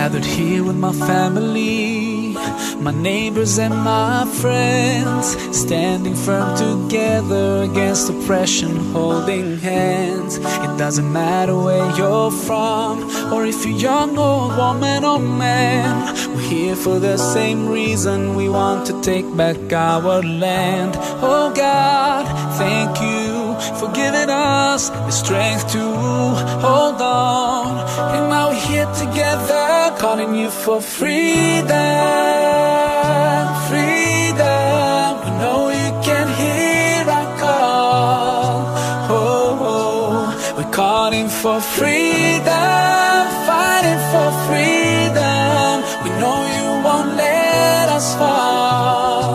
my family, my neighbors and my friends, standing firm together against oppression, holding hands. It doesn't matter where you're from, or if you're young or woman or man. We're here for the same reason we want to take back our land. Oh God, thank you for giving us the strength to hold on. And now we're here together, calling you for freedom. Freedom. We know you can hear our call. Oh, oh. we're calling for freedom, fighting for freedom. We know you won't let us fall.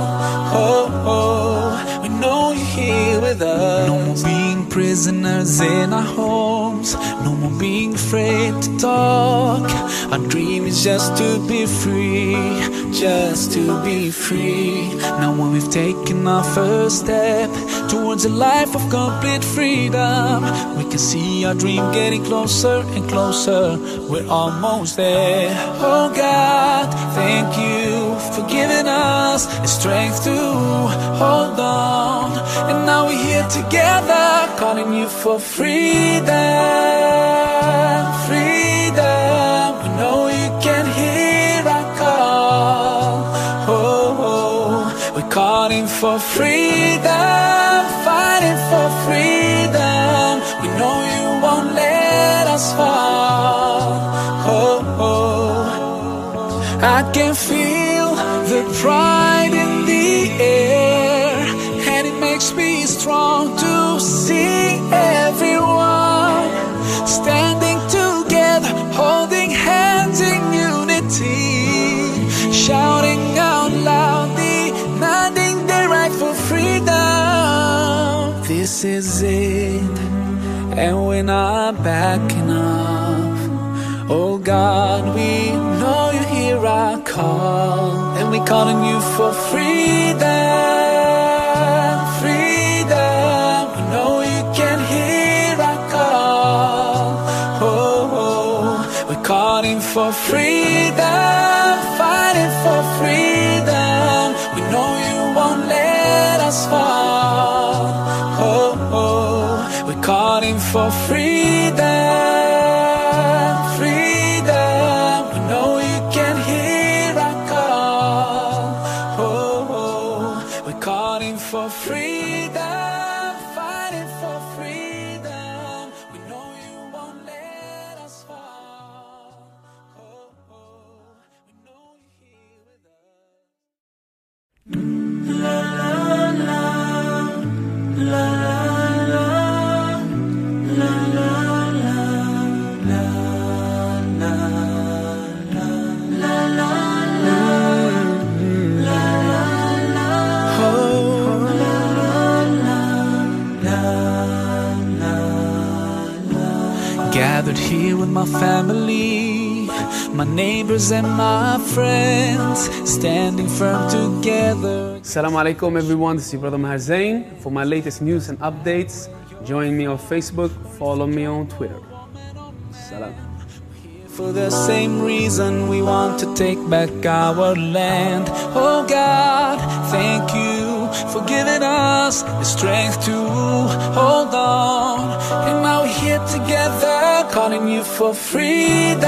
Oh, oh. we know you're here with us. No more being prisoners in our homes. No more being afraid to talk. Our dream is just to be free, just to be free. Now, when we've taken our first step towards a life of complete freedom, we can see our dream getting closer and closer. We're almost there. Oh God, thank you for giving us the strength to hold on. And now we're here together, calling you for freedom, we're for freedom, fighting for freedom. We know you won't let us fall. Oh, oh. I can feel the pride is it, and we're not backing up. Oh God, we know you hear our call, and we're calling you for freedom. Freedom, we know you can hear our call. Oh, oh, we're calling for freedom, fighting for freedom. We know you won't let us fall. For freedom, Gathered here with my family, my neighbors and my friends, standing firm together. Assalamu alaikum everyone, this is brother Maher Zain. For my latest news and updates, join me on Facebook, follow me on Twitter. Salam. For the same reason we want to take back our land. Oh God, thank you for giving us the strength to hold on. And now we're here together, for freedom.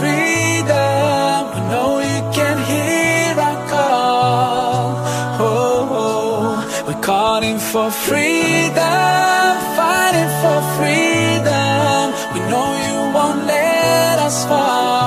Freedom, we know you can hear our call. Oh, oh, we're calling for freedom, fighting for freedom. We know you won't let us fall.